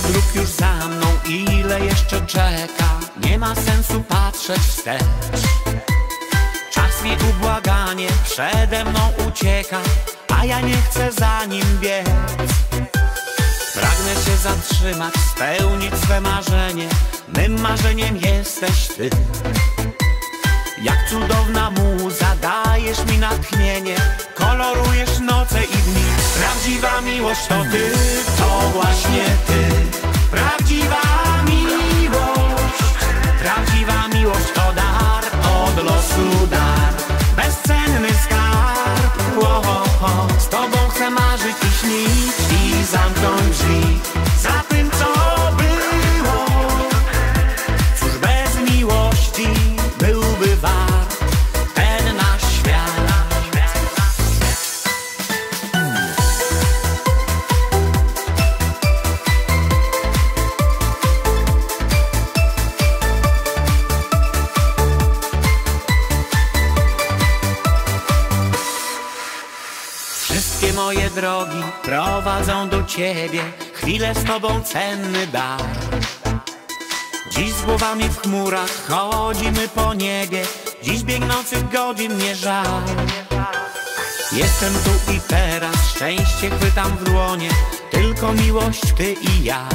Dróg już za mną, ile jeszcze czeka? Nie ma sensu patrzeć wstecz. Czas mi ubłaganie przede mną ucieka A ja nie chcę za nim biec. Pragnę się zatrzymać, spełnić swe marzenie. Mym marzeniem jesteś ty. Jak cudowna muza, dajesz mi natchnienie. Kolorujesz noce i dni. Prawdziwa miłość to ty, to właśnie ty Wszystkie moje drogi prowadzą do Ciebie. Chwilę z Tobą cenny dar. Dziś z głowami w chmurach chodzimy po niebie. Dziś biegnących godzin nie żal. Jestem tu i teraz, szczęście chwytam w dłonie. Tylko miłość Ty i ja.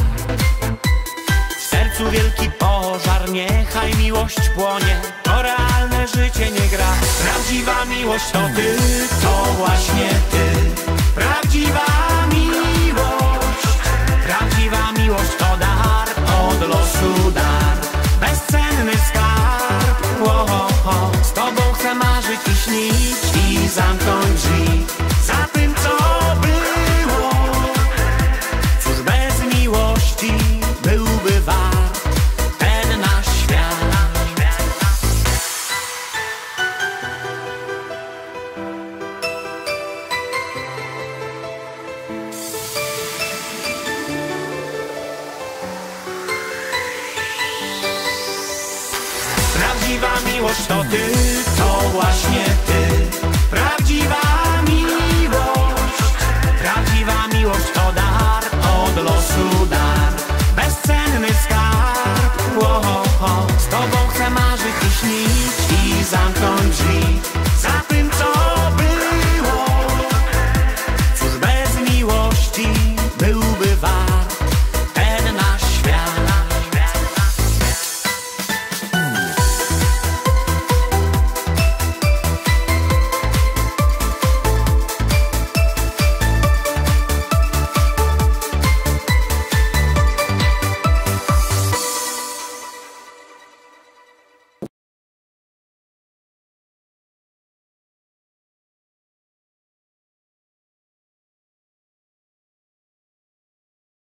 W sercu wielki pożar, niechaj miłość płonie. To realne życie nie gra. Prawdziwa miłość to Ty, to właśnie Ty Prawdziwa miłość to ty, to właśnie ty. Prawdziwa